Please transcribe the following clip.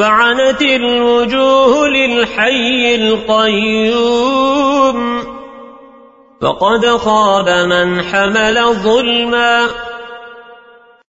وعنت الوجوه للحي القيوم. فقد خاب من حمل ظلما